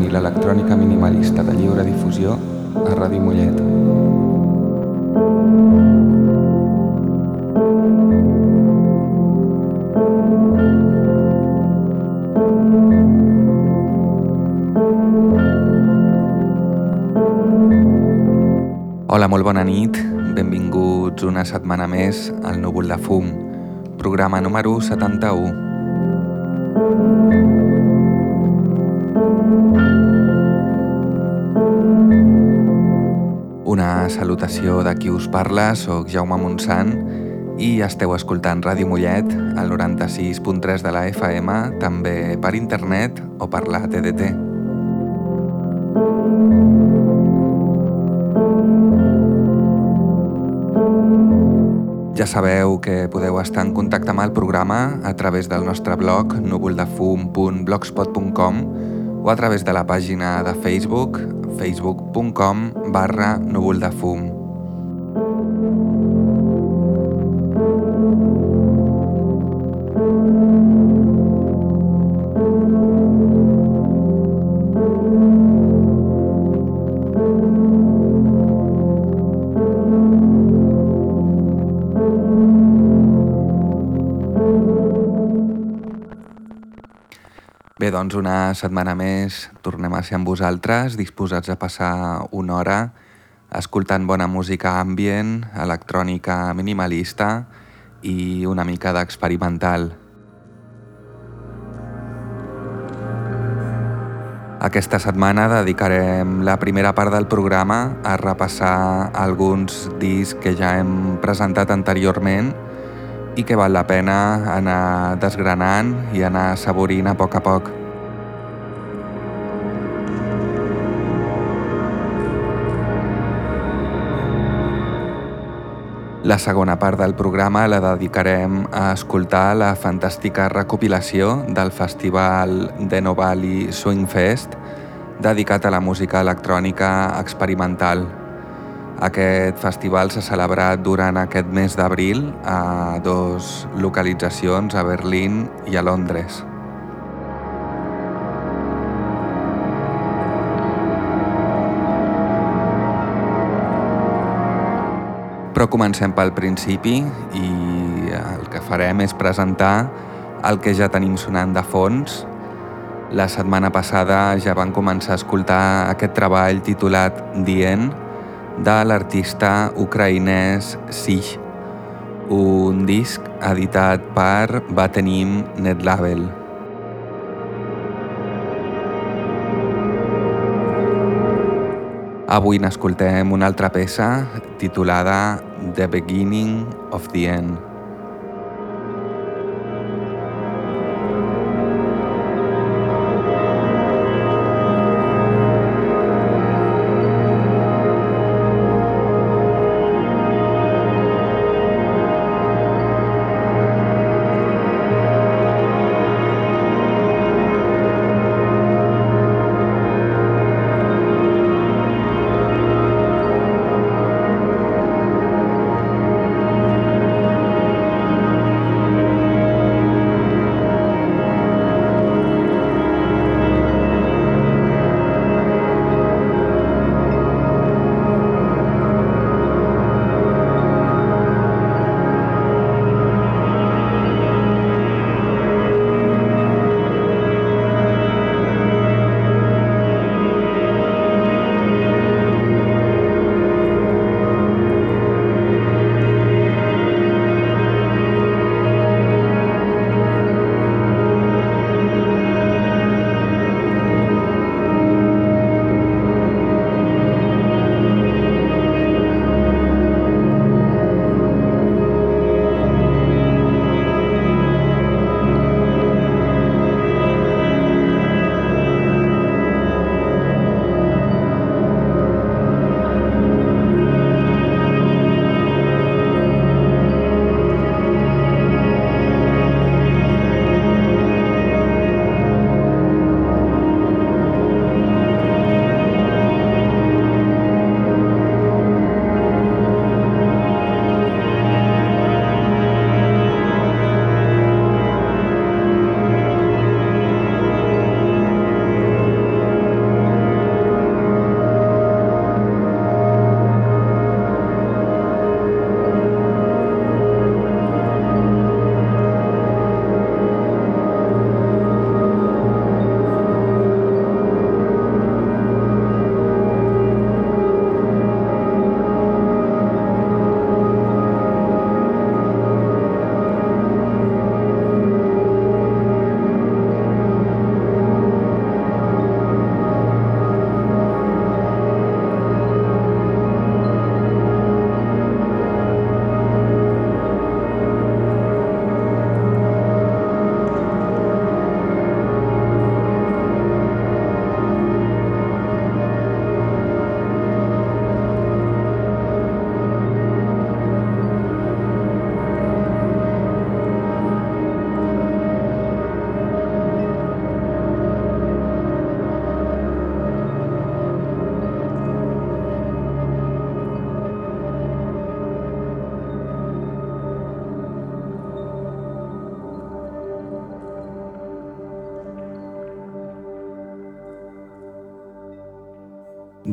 i l'electrònica minimalista de lliure difusió a Ràdio Mollet. Hola, molt bona nit. Benvinguts una setmana més al Núvol de Fum, programa número 71. Salutació de qui us parla, sóc Jaume Montsant i esteu escoltant Ràdio Mollet al 96.3 de la FM, també per internet o per la TDT. Ja sabeu que podeu estar en contacte amb el programa a través del nostre blog núvoldefum.blogspot.com o a través de la pàgina de Facebook facebook.com barra núvoldefum. Bé, doncs una setmana més tornem a ser amb vosaltres, disposats a passar una hora escoltant bona música ambient, electrònica minimalista i una mica d'experimental. Aquesta setmana dedicarem la primera part del programa a repassar alguns discs que ja hem presentat anteriorment que val la pena anar desgranant i anar saborint a poc a poc. La segona part del programa la dedicarem a escoltar la fantàstica recopilació del festival Deno Valley Swing Fest dedicat a la música electrònica experimental. Aquest festival s'ha celebrat durant aquest mes d'abril a dos localitzacions, a Berlín i a Londres. Però comencem pel principi i el que farem és presentar el que ja tenim sonant de fons. La setmana passada ja van començar a escoltar aquest treball titulat Dient de l'artista ucraïnès Sich, un disc editat per Batenim Netlabel. Avui n'escoltem una altra peça titulada The Beginning of the End.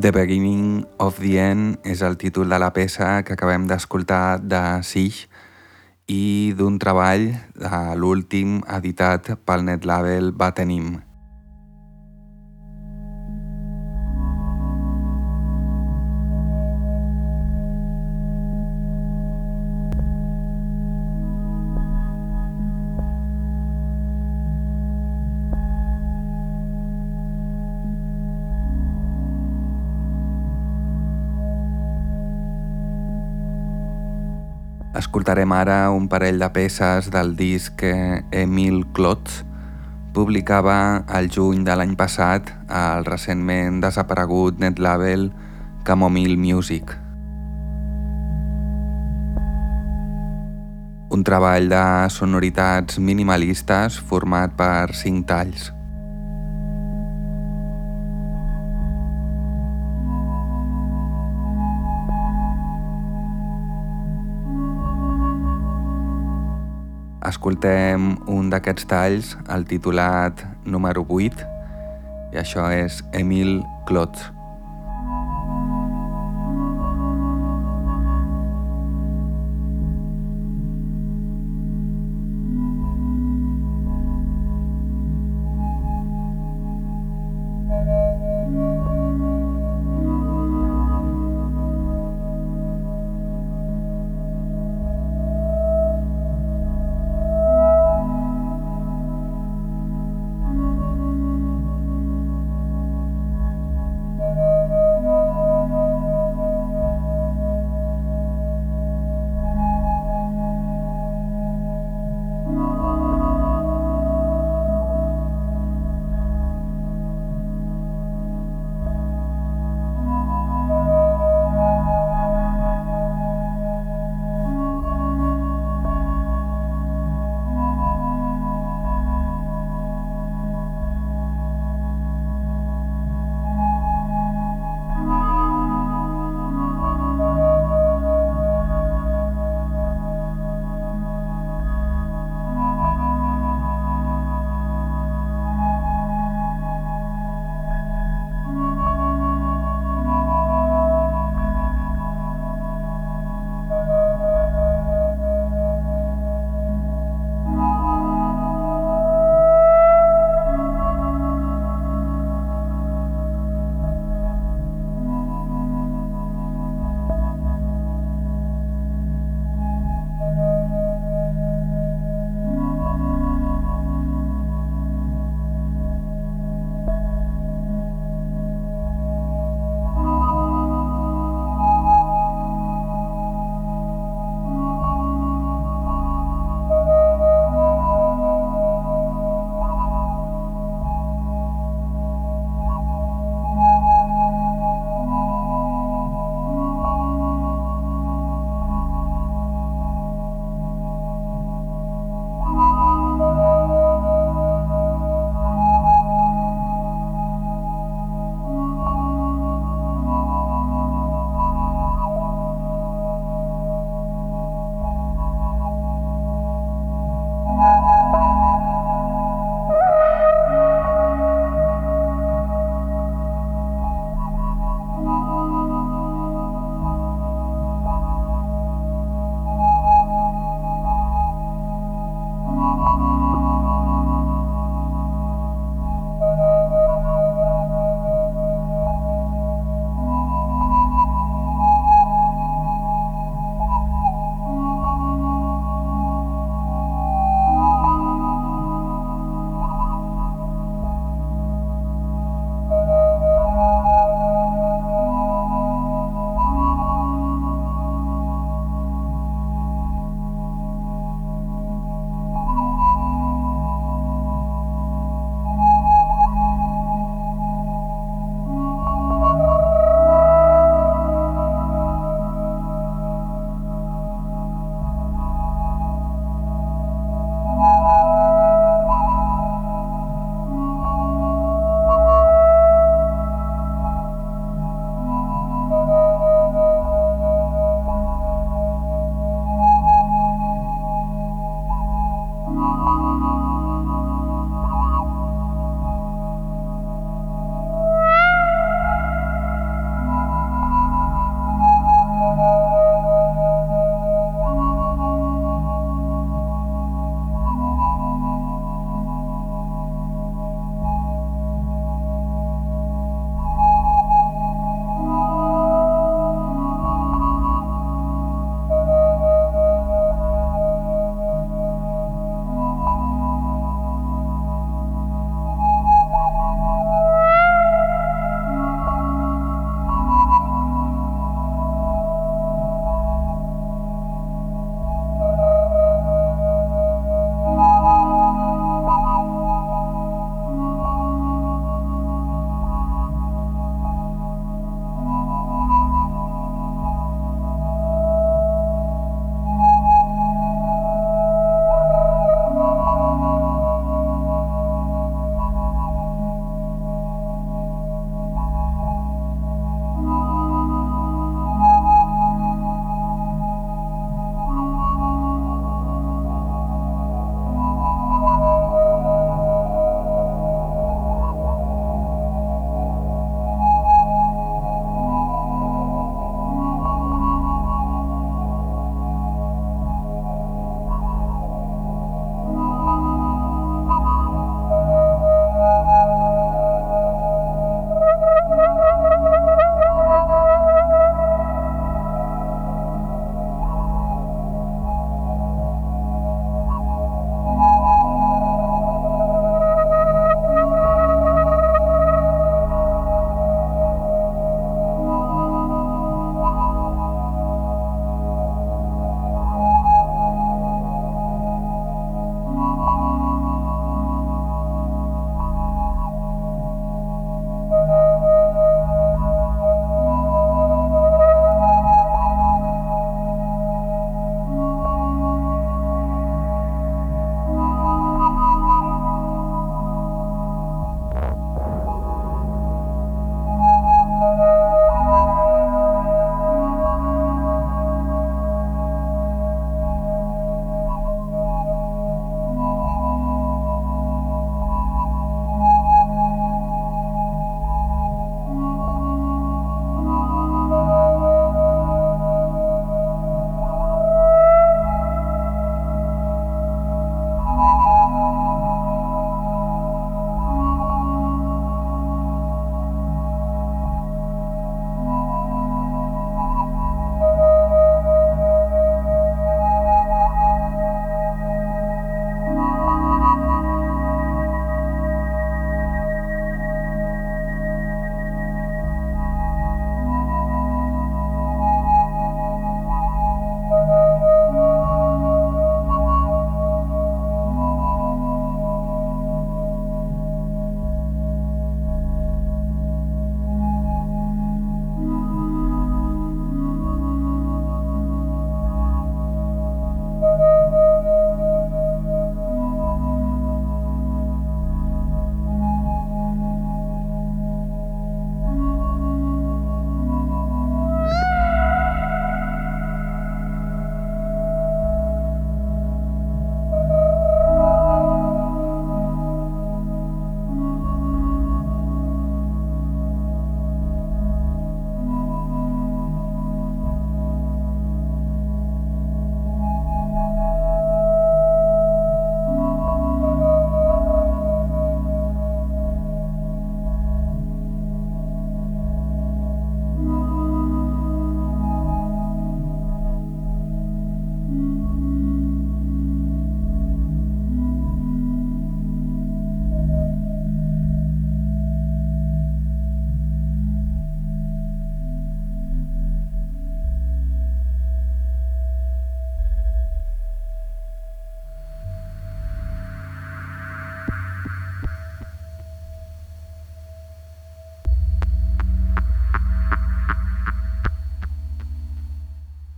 The Beginning of the End és el títol de la peça que acabem d'escoltar de Sig i d'un treball de l'últim editat pel netlabel Batenim. Escoltarem ara un parell de peces del disc Emil Klotz publicava al juny de l'any passat al recentment desaparegut netlabel Camomile Music. Un treball de sonoritats minimalistes format per cinc talls. Escoltem un d'aquests talls, el titulat número 8, i això és Emil Klotz.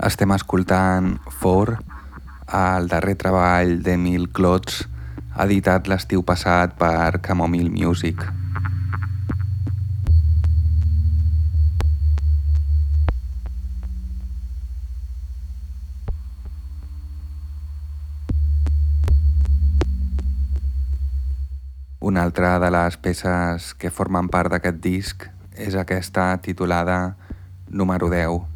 Estem escoltant For, el darrer treball d'Emil Klotz, editat l'estiu passat per Camomile Music. Una altra de les peces que formen part d'aquest disc és aquesta titulada número 10.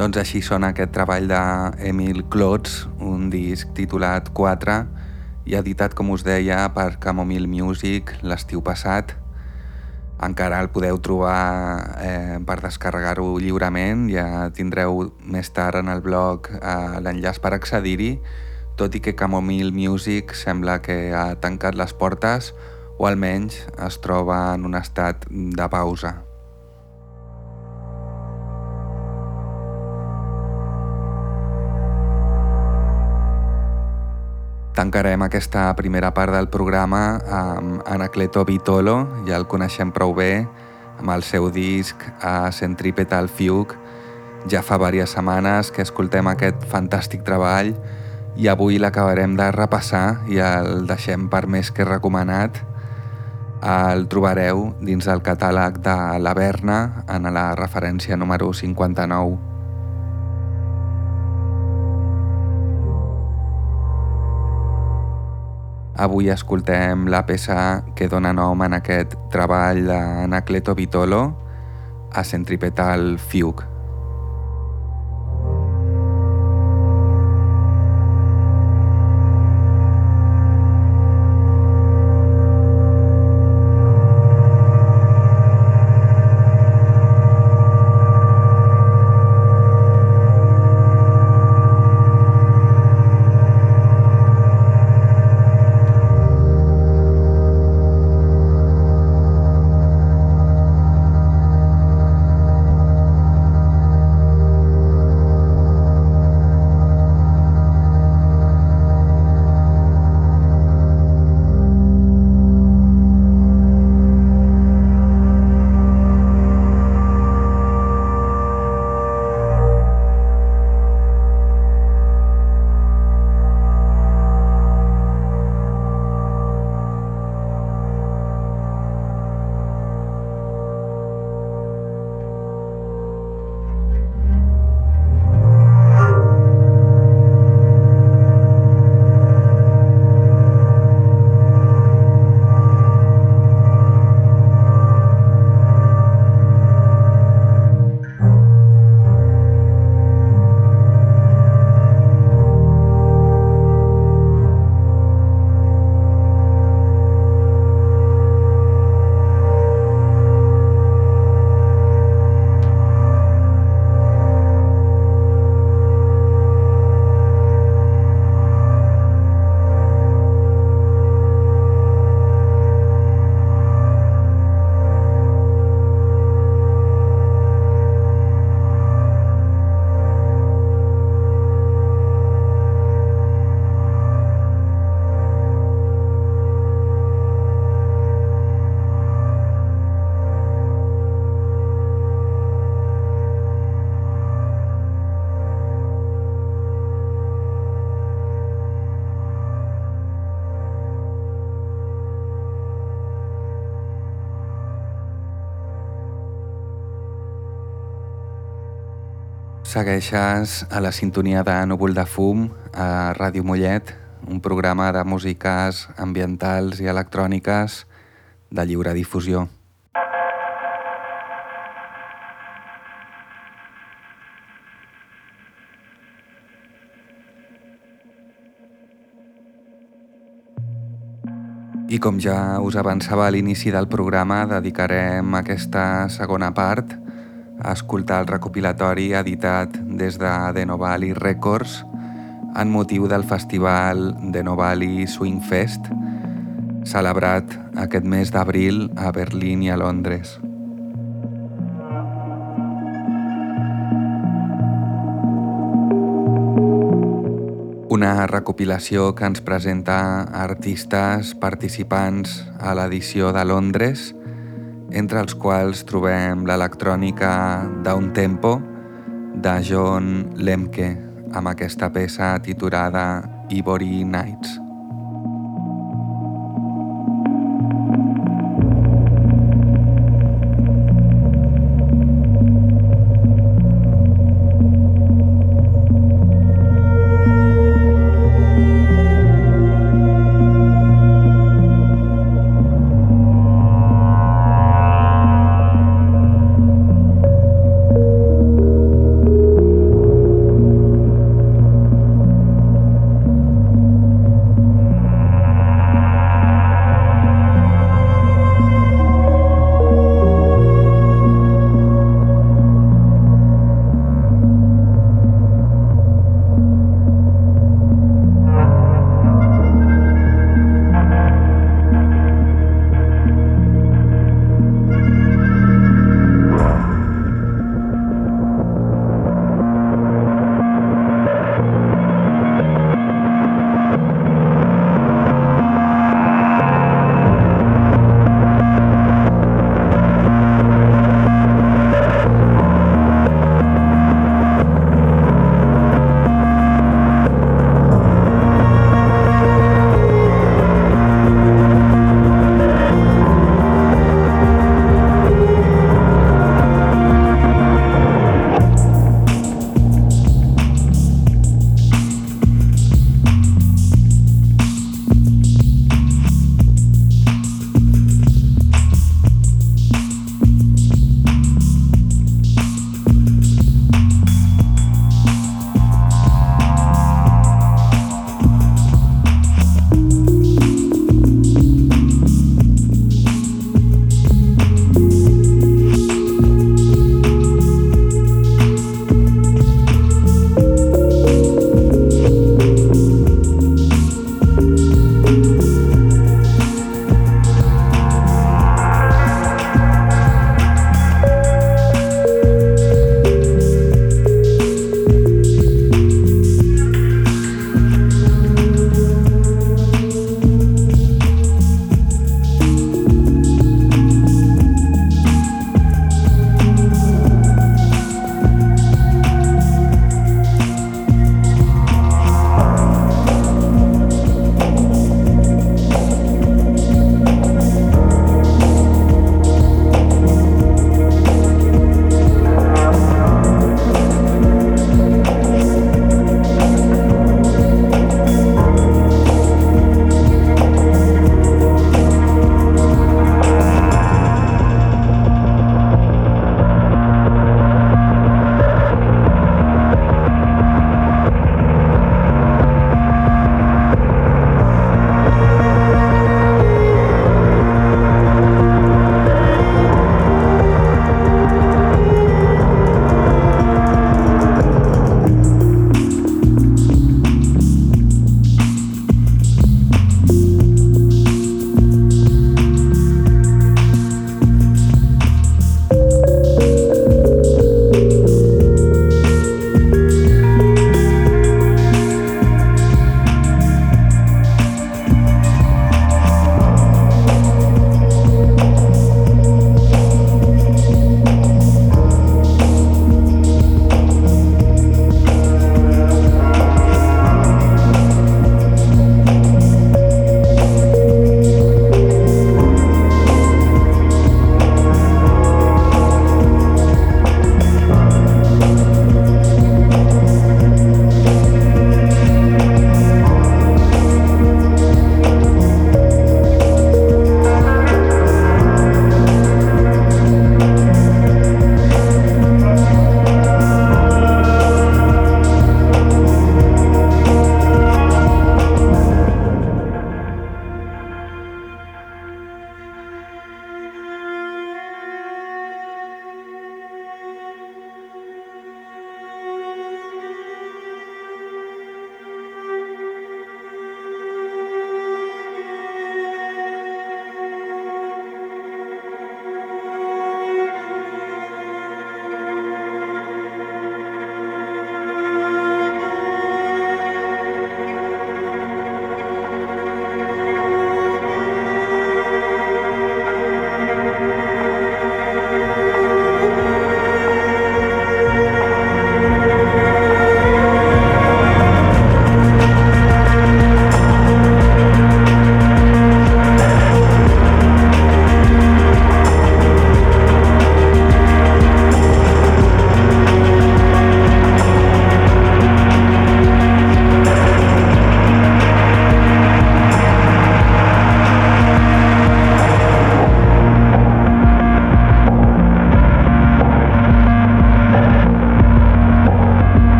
Doncs així sona aquest treball d'Emil Klotz, un disc titulat 4 i editat, com us deia, per Camomile Music l'estiu passat. Encara el podeu trobar eh, per descarregar-ho lliurement, ja tindreu més tard en el blog eh, l'enllaç per accedir-hi, tot i que Camomile Music sembla que ha tancat les portes o almenys es troba en un estat de pausa. Tancarem aquesta primera part del programa amb Anacleto Vitolo, ja el coneixem prou bé, amb el seu disc a Centripetal Fugue. Ja fa diverses setmanes que escoltem aquest fantàstic treball i avui l'acabarem de repassar i el deixem per més que recomanat. El trobareu dins del catàleg de la Berna en la referència número 59. Avui escoltem la peça que dona nom en aquest treball d'Anacleto Vitolo a Centripetal Fugue. Segueixes a la sintonia de Núvol de Fum a Ràdio Mollet, un programa de músiques ambientals i electròniques de lliure difusió. I com ja us avançava a l'inici del programa, dedicarem aquesta segona part a escoltar el recopilatori editat des de Denovali Records en motiu del festival Denovali Swing Fest celebrat aquest mes d'abril a Berlín i a Londres. Una recopilació que ens presenta artistes participants a l'edició de Londres entre els quals trobem l'electrònica d'un tempo de John Lemke amb aquesta peça titulada Ivory Nights.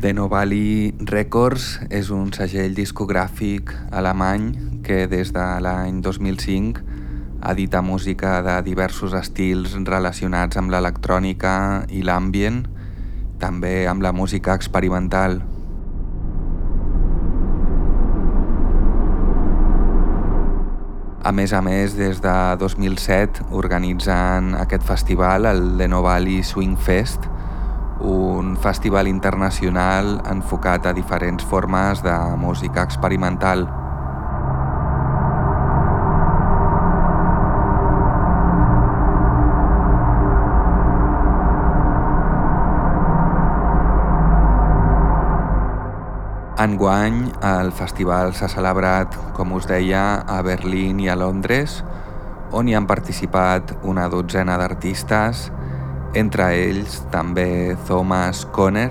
Deno Valley Records és un segell discogràfic alemany que des de l'any 2005 edita música de diversos estils relacionats amb l'electrònica i l'ambient, també amb la música experimental. A més a més, des de 2007 organitzen aquest festival, el Leno Valley Swing Fest, un festival internacional enfocat a diferents formes de música experimental. Enguany, el festival s'ha celebrat, com us deia, a Berlín i a Londres, on hi han participat una dotzena d'artistes, entre ells també Thomas Conner,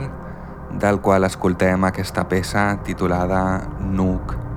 del qual escoltem aquesta peça titulada Nuke.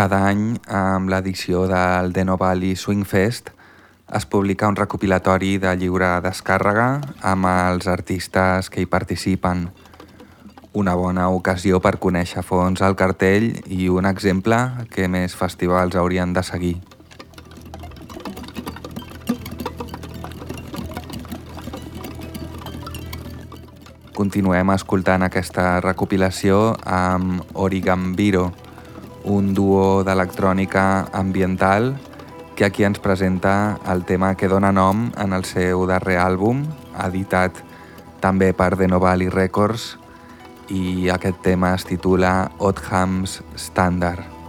Cada any, amb l'edició del Deno Valley Swing Fest, es publica un recopilatori de lliure descàrrega amb els artistes que hi participen. Una bona ocasió per conèixer fons el cartell i un exemple que més festivals haurien de seguir. continuem escoltant aquesta recopilació amb Origambiro, un duo d'electrònica ambiental que aquí ens presenta el tema que dona nom en el seu darrer àlbum, editat també per The Novali Records, i aquest tema es titula Othams Standard.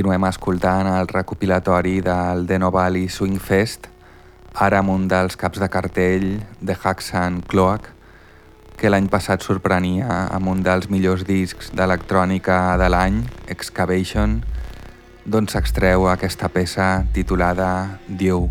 Continuem escoltant el recopilatori del Denovali Swing Fest, ara amb un dels caps de cartell de Haxan Cloak, que l'any passat sorprenia amb un dels millors discs d'electrònica de l'any, Excavation, d'on s'extreu aquesta peça titulada Dew.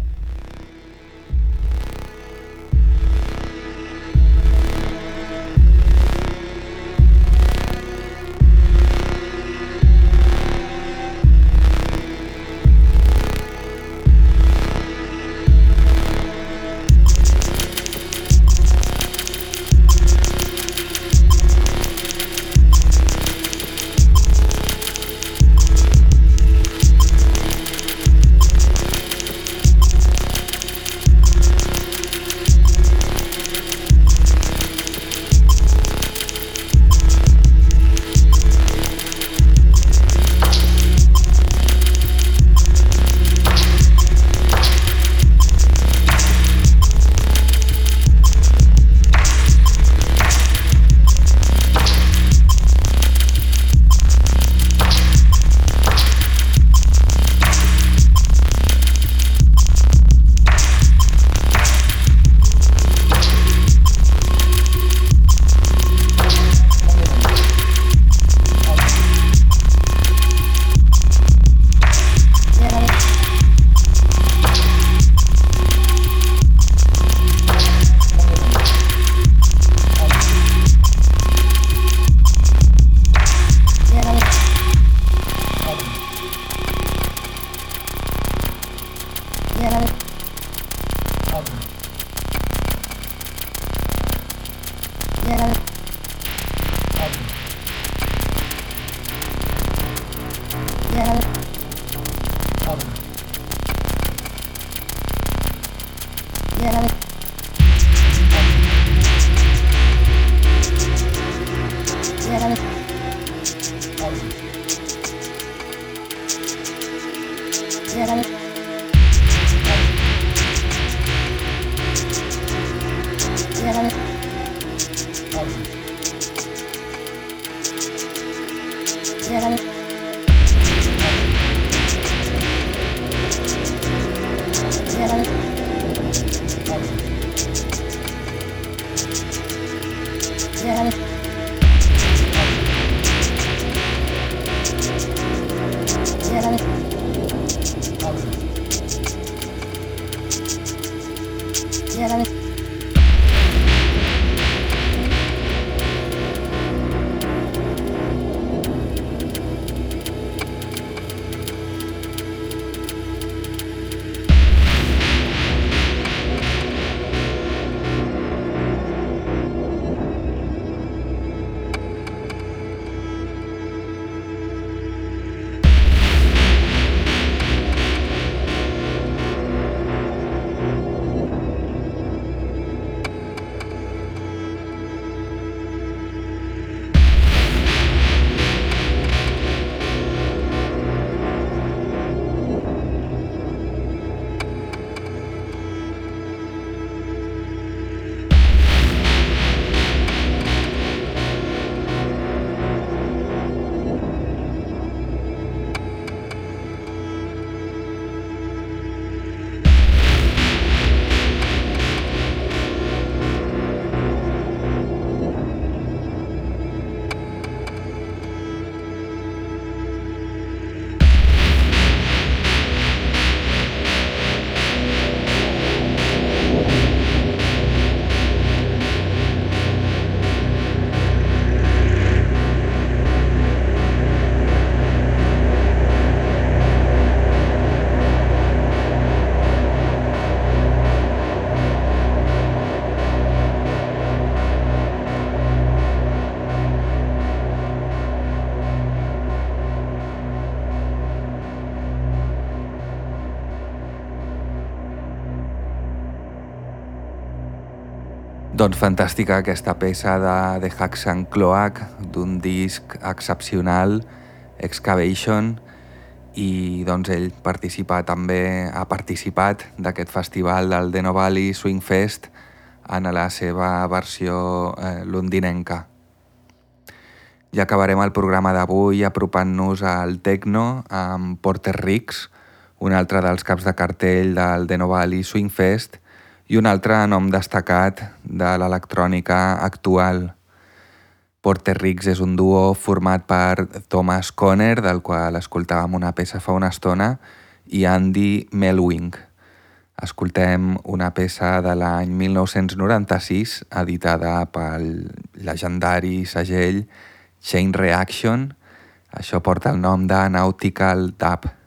Doncs fantàstica aquesta peça de The Hacks and Cloak, d'un disc excepcional, Excavation, i doncs ell participa també, ha participat d'aquest festival del Deno Valley Swing Fest en la seva versió eh, londinenca. I acabarem el programa d'avui apropant-nos al Tecno amb Porter Ricks, un altre dels caps de cartell del Deno Valley Swing Fest, i un altre nom destacat de l'electrònica actual. Porter Ricks és un duo format per Thomas Conner, del qual escoltàvem una peça fa una estona, i Andy Melwing. Escoltem una peça de l'any 1996 editada pel legendari segell Chain Reaction. Això porta el nom de Nautical Dub.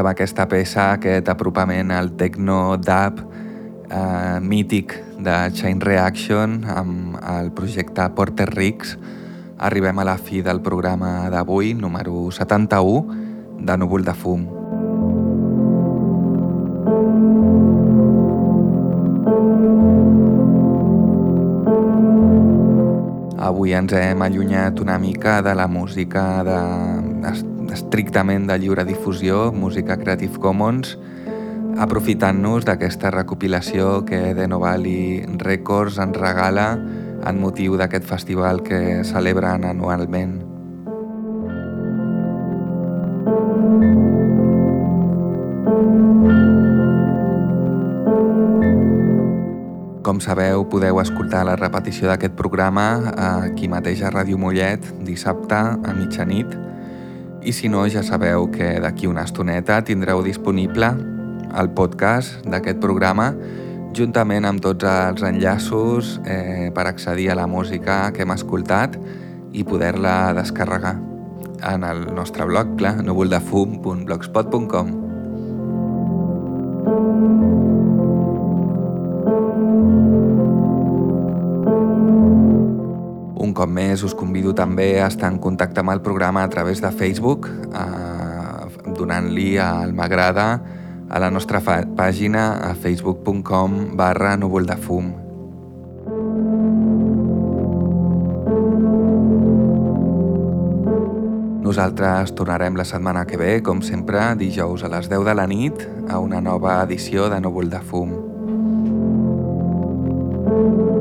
Amb aquesta peça, aquest apropament al techno dub eh, mític de Chain Reaction amb el projecte Porter Ricks, arribem a la fi del programa d'avui, número 71, de Núvol de Fum. Avui ens hem allunyat una mica de la música de, estrictament de lliure difusió, música Creative Commons, aprofitant-nos d'aquesta recopilació que The Novali Records ens regala en motiu d'aquest festival que celebren anualment. Com sabeu, podeu escoltar la repetició d'aquest programa aquí mateix a Ràdio Mollet dissabte a mitjanit i si no ja sabeu que d'aquí una estoneta tindreu disponible el podcast d'aquest programa juntament amb tots els enllaços eh, per accedir a la música que hem escoltat i poder-la descarregar en el nostre blog, clar, núvoldefum.blogspot.com Un cop més us convido també a estar en contacte amb el programa a través de Facebook, eh, donant-li al m'agrada a la nostra pàgina a facebook.com barra núvol de fum. Nosaltres tornarem la setmana que ve, com sempre, dijous a les 10 de la nit, a una nova edició de Núvol de Fum. thank you